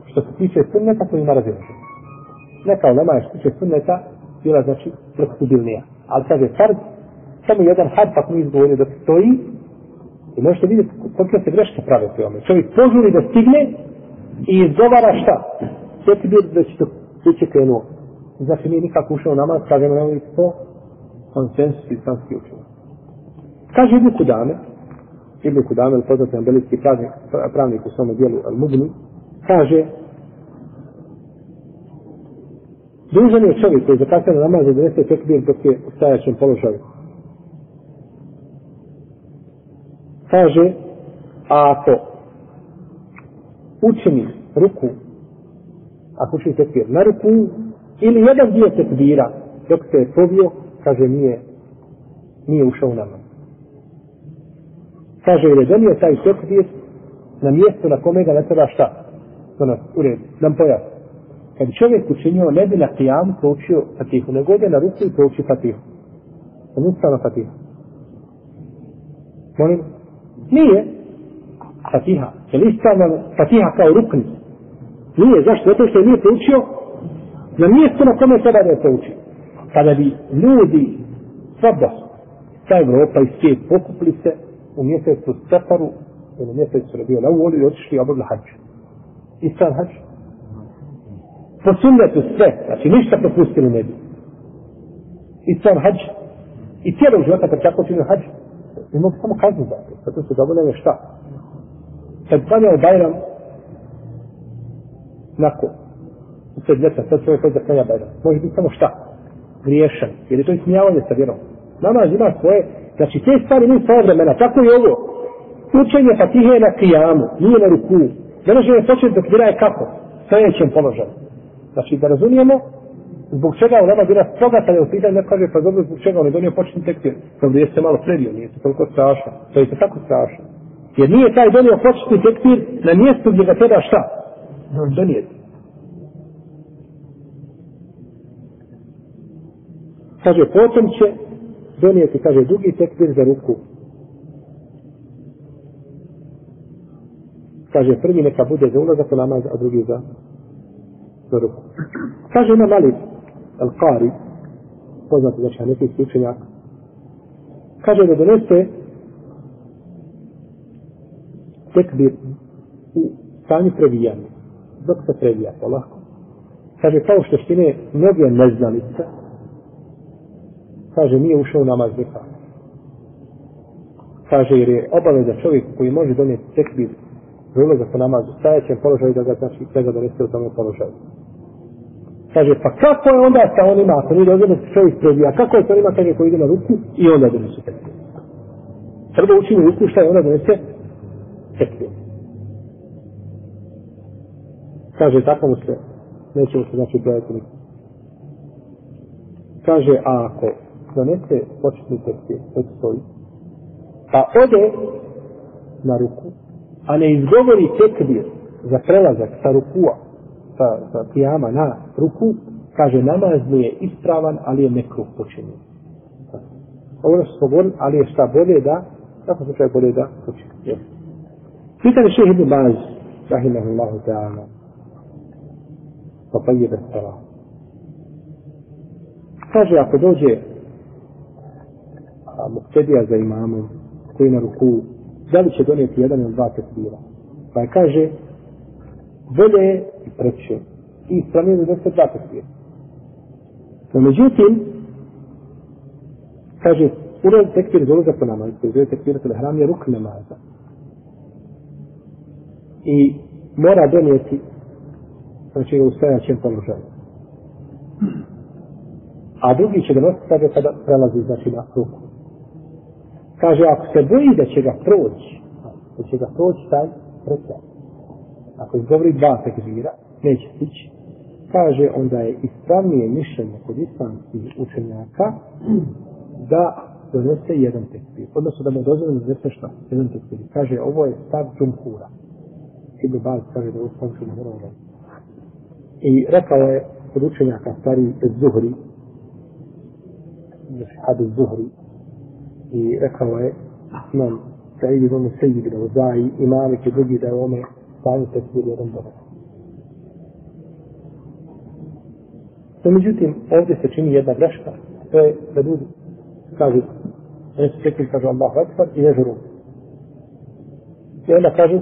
što se tiče sunneta koji ima razilaženje. neka ulema je što se tiče sunneta bila znači fleksibilnija ali kaže fard, samo jedan harf ako mi izgovorio da stoji, i možete vidjeti koliko se greška prave u tome. Čovjek požuri da stigne i izgovara šta? Sve ti bio da će to biće krenuo. Znači nije nikako ušao namaz, kažemo na ovih sto konsensus islamski učenja. Kaže Ibn Kudame, Ibn Kudame, poznati ambelijski pravnik, pravnik u svome dijelu Al-Mubni, kaže Dužan je čovjek koji zakasne na namaz da donese tekbir dok je u stajačem položaju. Kaže, a ako učini ruku, ako učini tekbir na ruku, ili jedan dio tekbira dok se je povio, kaže nije, nije ušao u namaz. Kaže, jer je donio taj tekbir na mjestu na kome ga ne treba šta? To nas uredi, nam pojasni. Kad bi čovjek učinio, ne bi na kijam proučio fatihu, nego ode na ruku i prouči fatihu. To nije fatihu. Molim? Nije. Fatiha. Je li stvarno fatiha kao rukni? Nije. Zašto? Zato što je nije proučio na mjestu na kome treba da je proučio. Kada bi ljudi sabah, ta Evropa i svijet pokupili se u mjesecu Safaru, ili mjesecu bio na uvoli i otišli i obavili hađu. Istan hađ. po sunnetu sve, znači ništa propustili ne bi. Istan hađ, i cijelo života kad tako činio hađ, ne mogu samo kaznu dati, zato su dovoljene šta? Kad klanjao Bajram, nako, u sred ljeta, sad svoj ovaj da zaklanja Bajram, može biti samo šta? Griješan, jer je to ismijavanje sa vjerom. Namaz ima svoje, znači te stvari nisu savremena, tako i ovo. Učenje Fatihe na kijamu, nije na ruku. Ne može je početi dok vjera je kako? Stojećem položaju. Znači da razumijemo zbog čega u nama bila stroga kada je u pitanju ne kaže pa dobro zbog čega on je donio početni tekst Sam da jeste malo predio, nije to toliko strašno to je to tako strašno jer nije taj donio početni tekstir na mjestu gdje ga treba šta donijeti kaže potom će donijeti kaže drugi tekstir za ruku kaže prvi neka bude za ulazak u namaz a drugi za za ruku. Kaže ima mali Al-Qari, poznati znači hanefijski učenjak, kaže da donese tekbir u stanju previjanja, dok se previja polako. Kaže, kao što štine mnoge neznalice, kaže, nije ušao u namaz nikak. Kaže, jer je obaveza čovjek koji može donijeti tekbir za ulazak u namazu, stajećem položaju da ga, znači, da ga donese u tome položaju. Kaže, pa kako je onda sa onima, ako nije dozvoljeno se čovjek prebija, kako je sa onima kaže koji ide na ruku i onda donese tekbir. Prvo učini ruku šta je onda donese tekbir. Kaže, tako mu se, nećemo se znači brojati nikako. Kaže, a ako donese početni tekbir, to stoji, pa ode na ruku, a ne izgovori tekbir za prelazak sa rukua, sa, sa pijama na ruku, kaže namaz mu je ispravan, ali je nekruh počinjen. Ovo što smo govorili, ali je šta bolje da, kako se čuje bolje da. Yes. Pitanje šehe Ibn Baz, rahimahullahu ta'ala, pa pa jebe stara. Kaže, ako dođe muktedija za imamom, koji na ruku, da li će donijeti jedan ili dva tekbira? Pa je kaže, bolje je i preće i ispravnije da se dva tekbira. No međutim, kaže, ulaz tekbir za ulazak u namaz, koji zove tekbir za hram je ruk namaza. I mora donijeti, znači ga u stojaćem položaju. A drugi će donositi, kaže, kada prelazi, znači, na ruku. Kaže, ako se boji da će ga proći, da će ga proći taj preklad. Ako izgovori dva tekbira, neće stići. Kaže, onda je ispravnije mišljenje kod islamskih učenjaka da donese jedan tekbir. Odnosno da mu dozvore da donese šta? Jedan tekbir. Kaže, ovo je stav džumhura. Ibn Baz kaže da je u stav džumhura. I rekao je kod učenjaka stari Zuhri, Hadis Zuhri, rekao je imam Sa'id ibn Sejid da uzai imam i drugi da je ome stavio tekbir jedan dobar. No, međutim, ovdje se čini jedna greška, to je da ljudi kažu, oni su tekbir, kažu Allahu Akbar i vežu ruku. I onda kažu,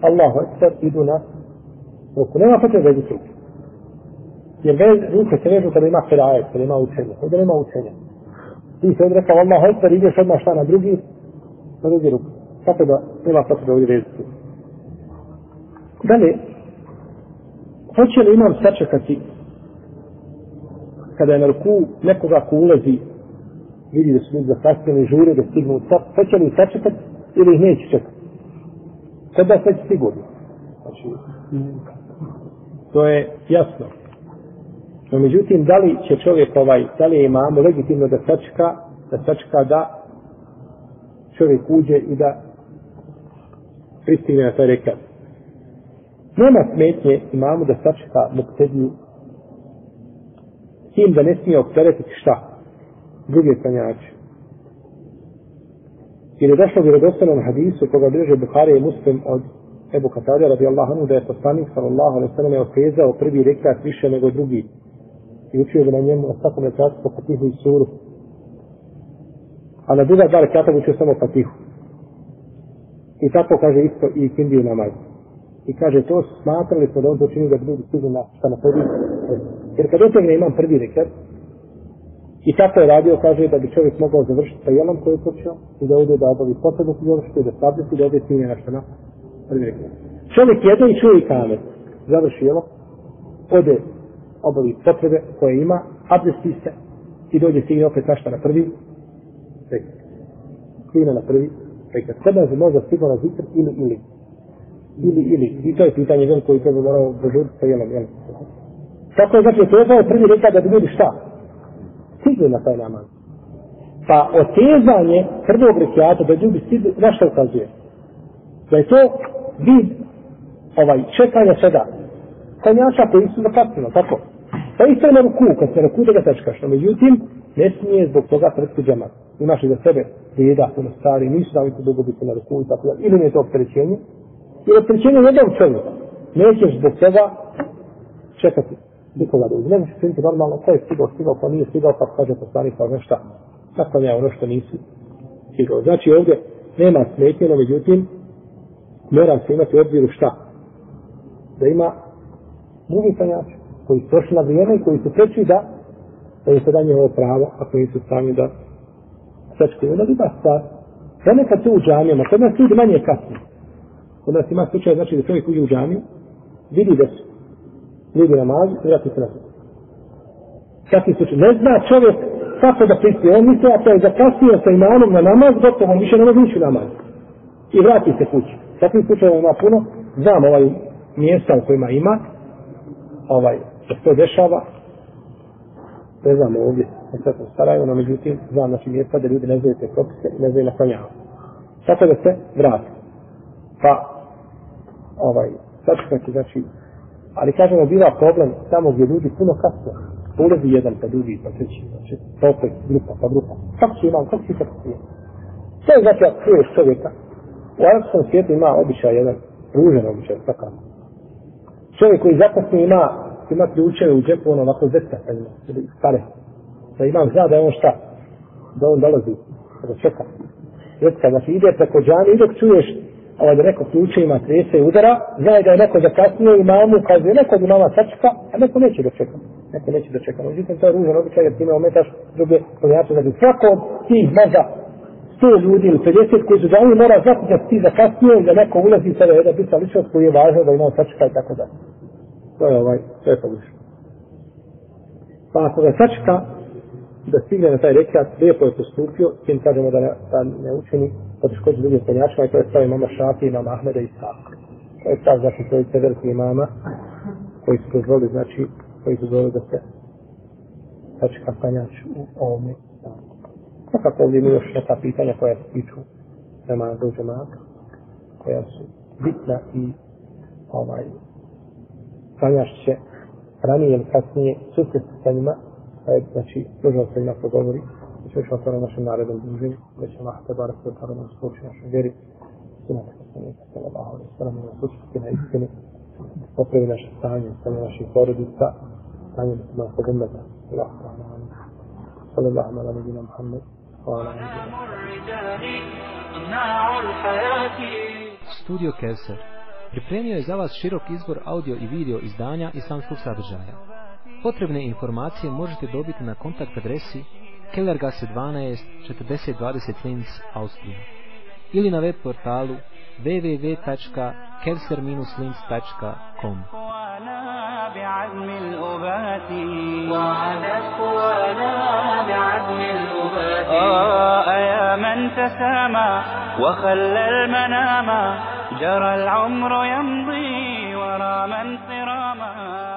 Allahu Akbar idu na ruku. Nema potrebe vežu ruku. Jer ruke se vežu kada ima kirajet, kada ima učenje. Ovdje nema učenja ti se odrekao Allah Ekber, ideš odmah šta na drugi, na drugi ruku. Tako da nema potrebe ovdje vezati. Dalje, hoće li imam sačekati kada je na ruku nekoga ko ulazi, vidi da su ljudi zakasnili, žure da stignu u sat, hoće li sačekati ili ih neće čekati. Sad da sigurno. Znači, to je jasno. No, međutim, da li će čovjek ovaj, da li je imamo legitimno da sačka, da sačka da čovjek uđe i da pristigne na taj rekat. Nema smetnje imamo da sačka muktediju tim da ne smije opteretiti šta? Druge sanjače. Jer je došlo vjerodostanom hadisu koga bliže Buhari i Muslim od Ebu Katada radijallahu anhu da je poslanik sallallahu alaihi sallam je oprezao prvi rekat više nego drugi i učio bi na njemu na svakom rekatu po fatihu i suru. A na druga dva rekata učio samo fatihu. I tako kaže isto i kindiju namaz. I kaže to smatrali smo da on to čini da budu stigli na šta na prvi. Jer kad otegne imam prvi rekat, I tako je radio, kaže, da bi čovjek mogao završiti sa jelom koji je počeo i da ode da obavi potrebno i završiti, da stavljati da ode smine nešto na prvi rekat. Čovjek jede i čuje i kamet. završi jelo, ode obavi potrebe koje ima, abdesti se i dođe stigne opet našta na prvi rekat. Stigne na prvi rekat. Kod nas je možda stiglo na zikr ili ili. Ili ili. I to je pitanje veliko i to bi morao dožuriti sa jelom. Jel? Tako je znači, to je prvi rekat da bi bili šta? Stigli na taj namaz. Pa otezanje prvog rekiata da ljudi stigli, na što ukazuje? Da je to vid ovaj, čekanja sada. Konjača koji su zakasnilo, tako? Pa isto je na ruku, kad se ruku da ga tečkaš. No, međutim, ne smije zbog toga trpiti džemat. Imaš i za sebe djeda, puno stari, nisu da mi dugo biti na ruku i tako da. Ili mi je to opterećenje? Jer opterećenje je jednog čovjeka. Nećeš zbog toga čekati nikoga da uzme. što činiti normalno ko je stigao, stigao, ko nije stigao, pa kaže poslani pa nešto. Naklanja ono što nisi stigao. Znači ovdje nema smetnje, no međutim, mora se imati u obziru šta? Da ima drugi sanjači koji su prošli na vrijeme i koji su preći da da je sada njihovo pravo, ako nisu sami da sečkaju. Onda druga stvar, da nekad tu u džamijama, kod nas ljudi manje kasni. Kod nas ima slučaj, znači da čovjek uđe u džamiju, vidi da su ljudi namazi, vrati se na. Kakvi slučaj? Ne zna čovjek kako da pristi. On misli, ako je zakasnio sa imanom na namaz, gotovo, on više ne može ići u namaz. I vrati se kući. Takvih slučajeva ima puno. Znam ovaj mjesta u kojima ima, ovaj, da se to dešava, ne znamo ovdje, na svetom Sarajevo, no međutim, znam znači mjesta da ljudi ne znaju te propise i ne znaju naklanjavati. Tako da se vrati. Pa, ovaj, sačekati, znači, ali kažemo, bila problem tamo gdje ljudi puno kasno, pa ulazi jedan, pa drugi, pa treći, znači, pa opet grupa, pa grupa. Kako će imam, kako će tako prije? To je znači, ako čuješ čovjeka, u arapskom svijetu ima običaj jedan, ružan običaj, takav. Čovjek koji zakasni ima ako ima ključeve u džepu, ono ovako zetka, pa ili stare. Da imam zna da je on šta? Da on dolazi, da čeka. Zetka, znači ide preko džani, i dok čuješ ovaj da neko ključe ima trese i udara, zna da je neko zakasnije i mamu, kaže neko da mama sačka, a neko neće da čeka. Neko neće da čeka. Međutim, to je ružan običaj, jer time ometaš druge poljače. Znači, svako od tih možda 100 ljudi ili 50 koji su da oni mora znati da ti zakasnije i da neko ulazi sada jedna bitna ličnost koji je važno da ima sačka i tako dalje. To je ovaj, to je pogrešno. Pa ako ga sačka da stigne na taj rekat, lijepo je postupio, tim kažemo da ne, da ne učini poteškođe drugim penjačima i to je stav imama Šafi, imama Ahmeda i Saka. To je stav, znači, to je veliki imama koji su dozvoli, znači, koji su dozvoli da se sačka penjač u ovome stavu. Svakako ovdje imamo još neka pitanja koja se tiču namaza u džemata, koja su bitna i ovaj, klanjaš će ranije ili kasnije susresti sa njima, pa je, znači, dužno se njima progovori, i će još na našem narednom druženju, da će Allah te barak od narodom spoči našoj vjeri, sunet poslanika, sallallahu alaihi sallam, na susresti na istini, popravi naše stanje, stanje naših porodica, stanje muslimanskog umeta, sallallahu ala nebina Muhammed, Studio Kevser pripremio je za vas širok izbor audio i video izdanja islamskog sadržaja. Potrebne informacije možete dobiti na kontakt adresi Kellergasse 12 4020 Linz, Austrija ili na web portalu www.kevser-linz.com الأبات وعدت قوانا بعزم الأبات آه يا من تسامى وخلى المنام جرى العمر يمضي ورا من صراما.